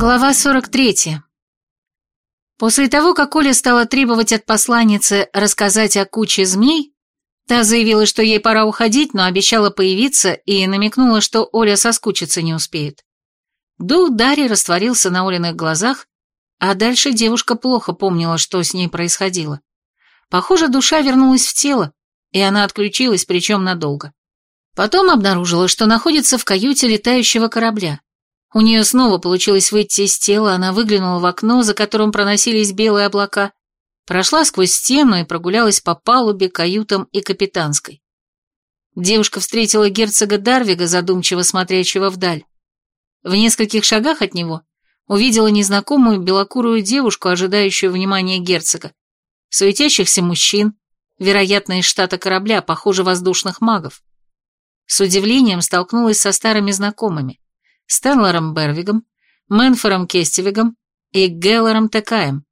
Глава 43. После того, как Оля стала требовать от посланницы рассказать о куче змей, та заявила, что ей пора уходить, но обещала появиться и намекнула, что Оля соскучиться не успеет. Дух Дарьи растворился на Олиных глазах, а дальше девушка плохо помнила, что с ней происходило. Похоже, душа вернулась в тело, и она отключилась, причем надолго. Потом обнаружила, что находится в каюте летающего корабля. У нее снова получилось выйти из тела, она выглянула в окно, за которым проносились белые облака, прошла сквозь стену и прогулялась по палубе, каютам и капитанской. Девушка встретила герцога Дарвига, задумчиво смотрящего вдаль. В нескольких шагах от него увидела незнакомую белокурую девушку, ожидающую внимания герцога, суетящихся мужчин, вероятно, из штата корабля, похоже, воздушных магов. С удивлением столкнулась со старыми знакомыми. Стэнлором Бервигом, Мэнфором Кестевигом и Геллором Текаем.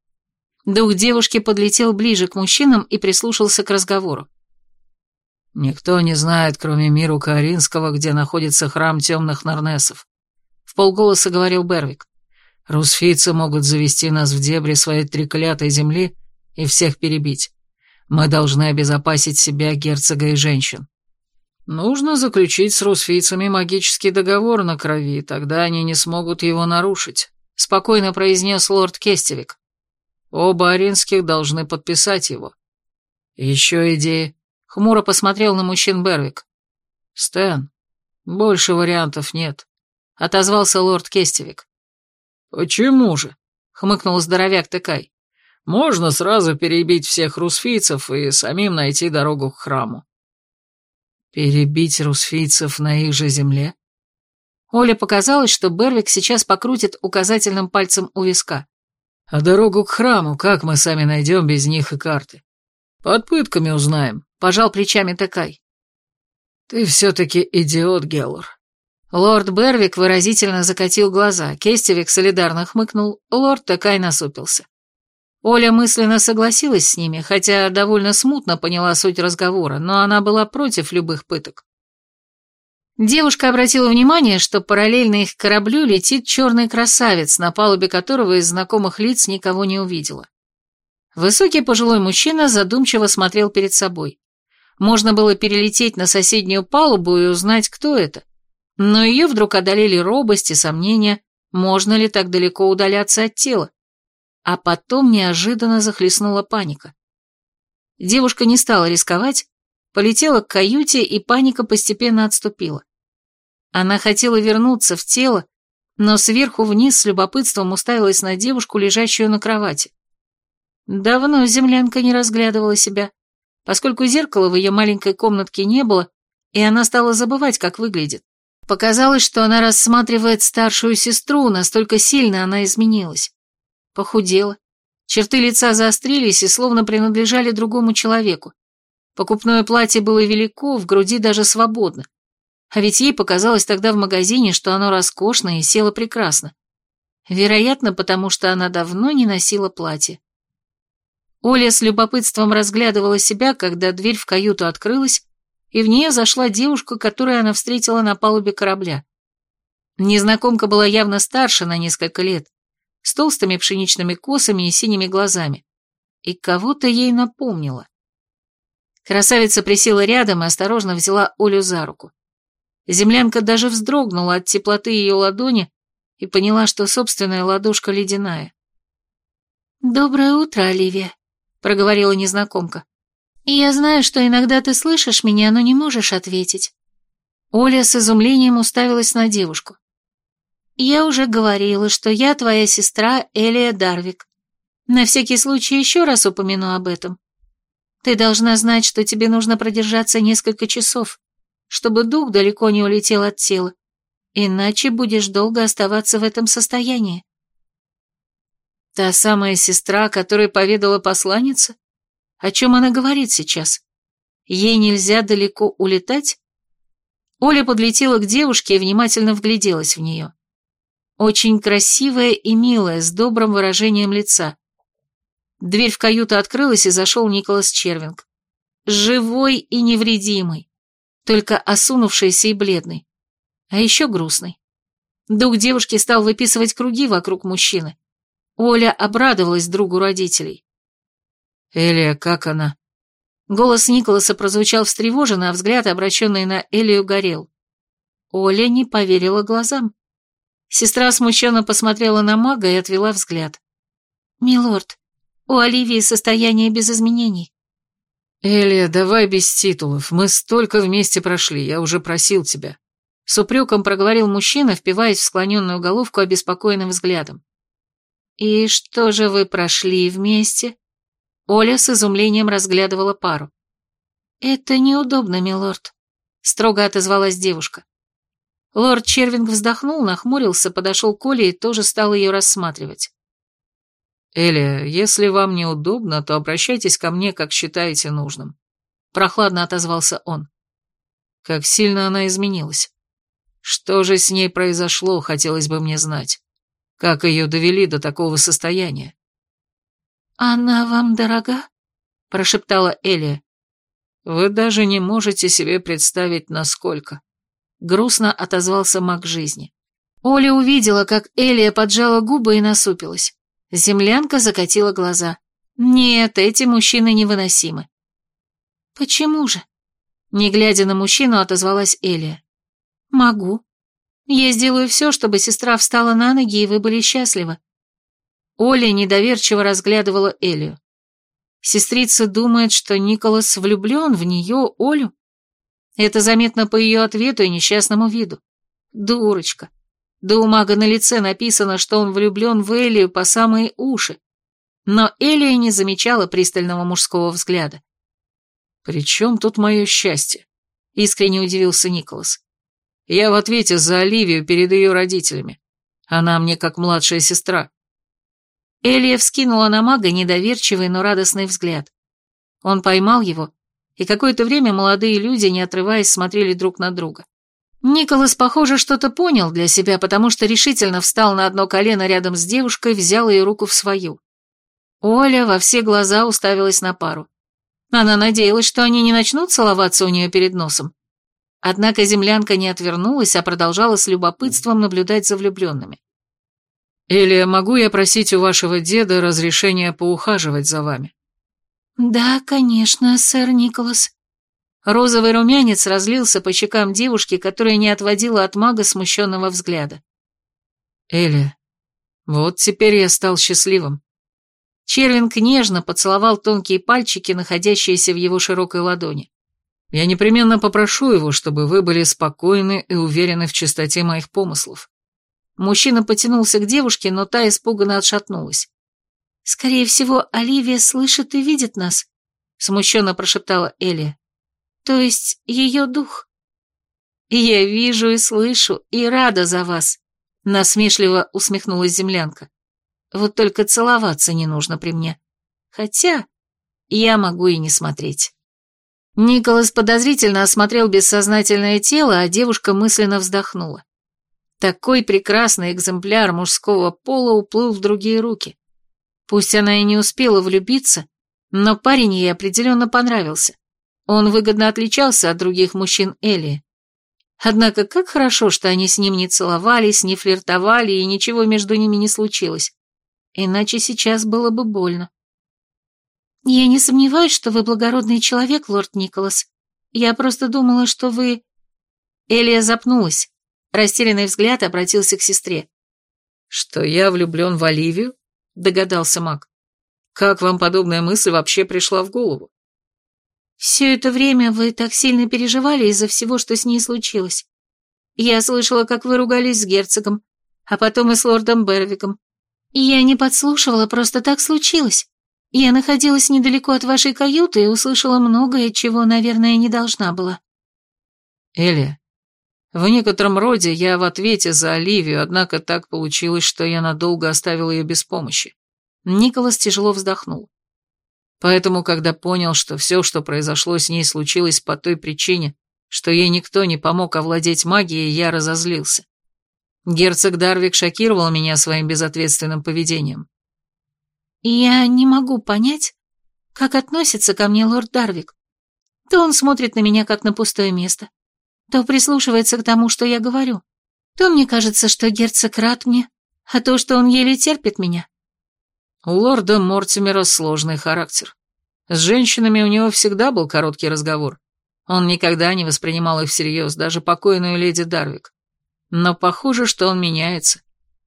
Дух девушки подлетел ближе к мужчинам и прислушался к разговору. «Никто не знает, кроме миру Каоринского, где находится храм темных Нарнесов», — в полголоса говорил Бервик. «Русфийцы могут завести нас в дебри своей треклятой земли и всех перебить. Мы должны обезопасить себя, герцога и женщин». Нужно заключить с русфийцами магический договор на крови, тогда они не смогут его нарушить, спокойно произнес лорд Кестевик. Оба Аринских должны подписать его. Еще идеи. Хмуро посмотрел на мужчин Бервик. Стэн, больше вариантов нет, отозвался лорд Кестевик. Почему же? хмыкнул здоровяк Тыкай. Можно сразу перебить всех русфийцев и самим найти дорогу к храму. Перебить русфийцев на их же земле? Оле показалось, что Бервик сейчас покрутит указательным пальцем у виска. А дорогу к храму как мы сами найдем без них и карты? Под пытками узнаем, пожал плечами Такай. Ты все-таки идиот, Геллор. Лорд Бервик выразительно закатил глаза, Кестевик солидарно хмыкнул, лорд Такай насупился. Оля мысленно согласилась с ними, хотя довольно смутно поняла суть разговора, но она была против любых пыток. Девушка обратила внимание, что параллельно их кораблю летит черный красавец, на палубе которого из знакомых лиц никого не увидела. Высокий пожилой мужчина задумчиво смотрел перед собой. Можно было перелететь на соседнюю палубу и узнать, кто это. Но ее вдруг одолели робость и сомнения, можно ли так далеко удаляться от тела. А потом неожиданно захлестнула паника. Девушка не стала рисковать, полетела к каюте, и паника постепенно отступила. Она хотела вернуться в тело, но сверху вниз с любопытством уставилась на девушку, лежащую на кровати. Давно землянка не разглядывала себя, поскольку зеркала в ее маленькой комнатке не было, и она стала забывать, как выглядит. Показалось, что она рассматривает старшую сестру, настолько сильно она изменилась похудела. Черты лица заострились и словно принадлежали другому человеку. Покупное платье было велико, в груди даже свободно. А ведь ей показалось тогда в магазине, что оно роскошное и село прекрасно. Вероятно, потому что она давно не носила платье. Оля с любопытством разглядывала себя, когда дверь в каюту открылась, и в нее зашла девушка, которую она встретила на палубе корабля. Незнакомка была явно старше на несколько лет, с толстыми пшеничными косами и синими глазами. И кого-то ей напомнила. Красавица присела рядом и осторожно взяла Олю за руку. Землянка даже вздрогнула от теплоты ее ладони и поняла, что собственная ладошка ледяная. «Доброе утро, Оливия», — проговорила незнакомка. «Я знаю, что иногда ты слышишь меня, но не можешь ответить». Оля с изумлением уставилась на девушку. «Я уже говорила, что я твоя сестра Элия Дарвик. На всякий случай еще раз упомяну об этом. Ты должна знать, что тебе нужно продержаться несколько часов, чтобы дух далеко не улетел от тела, иначе будешь долго оставаться в этом состоянии». Та самая сестра, которой поведала посланница? О чем она говорит сейчас? Ей нельзя далеко улетать? Оля подлетела к девушке и внимательно вгляделась в нее. Очень красивая и милая, с добрым выражением лица. Дверь в каюту открылась, и зашел Николас Червинг. Живой и невредимый, только осунувшийся и бледный. А еще грустный. Дух девушки стал выписывать круги вокруг мужчины. Оля обрадовалась другу родителей. «Элия, как она?» Голос Николаса прозвучал встревоженно, а взгляд, обращенный на Элию, горел. Оля не поверила глазам. Сестра смущенно посмотрела на мага и отвела взгляд. «Милорд, у Оливии состояние без изменений». «Элия, давай без титулов, мы столько вместе прошли, я уже просил тебя». С упреком проговорил мужчина, впиваясь в склоненную головку обеспокоенным взглядом. «И что же вы прошли вместе?» Оля с изумлением разглядывала пару. «Это неудобно, милорд», — строго отозвалась девушка. Лорд Червинг вздохнул, нахмурился, подошел к Оле и тоже стал ее рассматривать. «Элия, если вам неудобно, то обращайтесь ко мне, как считаете нужным», — прохладно отозвался он. «Как сильно она изменилась. Что же с ней произошло, хотелось бы мне знать. Как ее довели до такого состояния?» «Она вам дорога?» — прошептала Элия. «Вы даже не можете себе представить, насколько». Грустно отозвался маг жизни. Оля увидела, как Элия поджала губы и насупилась. Землянка закатила глаза. «Нет, эти мужчины невыносимы». «Почему же?» Не глядя на мужчину, отозвалась Элия. «Могу. Я сделаю все, чтобы сестра встала на ноги, и вы были счастливы. Оля недоверчиво разглядывала Элию. Сестрица думает, что Николас влюблен в нее, Олю. Это заметно по ее ответу и несчастному виду. Дурочка. Да у мага на лице написано, что он влюблен в Элию по самые уши. Но Элия не замечала пристального мужского взгляда. «При чем тут мое счастье?» — искренне удивился Николас. «Я в ответе за Оливию перед ее родителями. Она мне как младшая сестра. Элия вскинула на мага недоверчивый, но радостный взгляд. Он поймал его, и какое-то время молодые люди, не отрываясь, смотрели друг на друга. Николас, похоже, что-то понял для себя, потому что решительно встал на одно колено рядом с девушкой, взял ее руку в свою. Оля во все глаза уставилась на пару. Она надеялась, что они не начнут целоваться у нее перед носом. Однако землянка не отвернулась, а продолжала с любопытством наблюдать за влюбленными. Или могу я просить у вашего деда разрешения поухаживать за вами?» «Да, конечно, сэр Николас». Розовый румянец разлился по щекам девушки, которая не отводила от мага смущенного взгляда. «Элия, вот теперь я стал счастливым». Червинг нежно поцеловал тонкие пальчики, находящиеся в его широкой ладони. «Я непременно попрошу его, чтобы вы были спокойны и уверены в чистоте моих помыслов. Мужчина потянулся к девушке, но та испуганно отшатнулась. «Скорее всего, Оливия слышит и видит нас», — смущенно прошептала Элия. «То есть ее дух». «Я вижу и слышу, и рада за вас», — насмешливо усмехнулась землянка. «Вот только целоваться не нужно при мне. Хотя я могу и не смотреть». Николас подозрительно осмотрел бессознательное тело, а девушка мысленно вздохнула. Такой прекрасный экземпляр мужского пола уплыл в другие руки. Пусть она и не успела влюбиться, но парень ей определенно понравился. Он выгодно отличался от других мужчин Элии. Однако как хорошо, что они с ним не целовались, не флиртовали, и ничего между ними не случилось. Иначе сейчас было бы больно. «Я не сомневаюсь, что вы благородный человек, лорд Николас. Я просто думала, что вы...» Элия запнулась. Растерянный взгляд обратился к сестре. «Что я влюблен в Оливию?» — догадался маг. «Как вам подобная мысль вообще пришла в голову?» «Все это время вы так сильно переживали из-за всего, что с ней случилось. Я слышала, как вы ругались с герцогом, а потом и с лордом Бервиком. Я не подслушивала, просто так случилось. Я находилась недалеко от вашей каюты и услышала многое, чего, наверное, не должна была». «Элия, в некотором роде я в ответе за Оливию, однако так получилось, что я надолго оставил ее без помощи. Николас тяжело вздохнул. Поэтому, когда понял, что все, что произошло с ней, случилось по той причине, что ей никто не помог овладеть магией, я разозлился. Герцог Дарвик шокировал меня своим безответственным поведением. «Я не могу понять, как относится ко мне лорд Дарвик. То он смотрит на меня, как на пустое место, то прислушивается к тому, что я говорю, То мне кажется, что герцог рад мне, а то, что он еле терпит меня. У лорда Мортимера сложный характер. С женщинами у него всегда был короткий разговор. Он никогда не воспринимал их всерьез, даже покойную леди Дарвик. Но похоже, что он меняется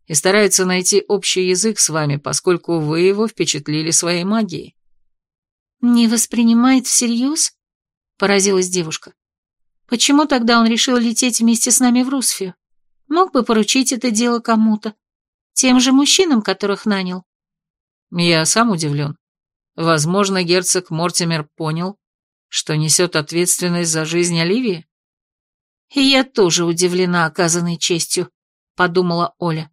и старается найти общий язык с вами, поскольку вы его впечатлили своей магией. «Не воспринимает всерьез?» — поразилась девушка. «Почему тогда он решил лететь вместе с нами в Русфию? Мог бы поручить это дело кому-то. Тем же мужчинам, которых нанял». Я сам удивлен. Возможно, герцог Мортимер понял, что несет ответственность за жизнь Оливии? «И я тоже удивлена оказанной честью», — подумала Оля.